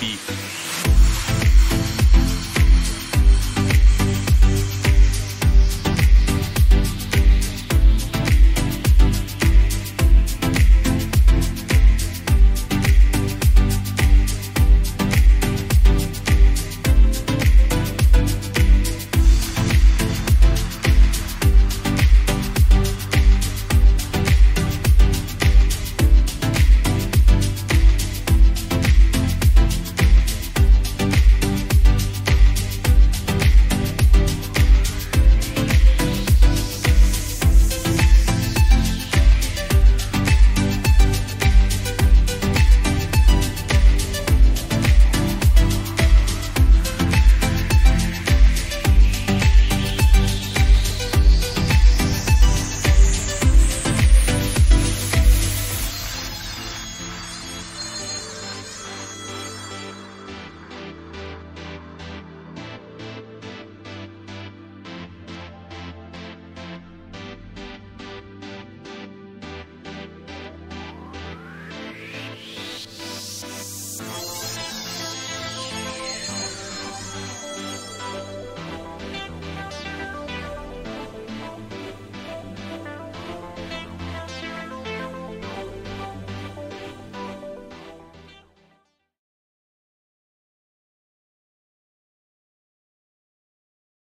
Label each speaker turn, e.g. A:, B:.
A: beef.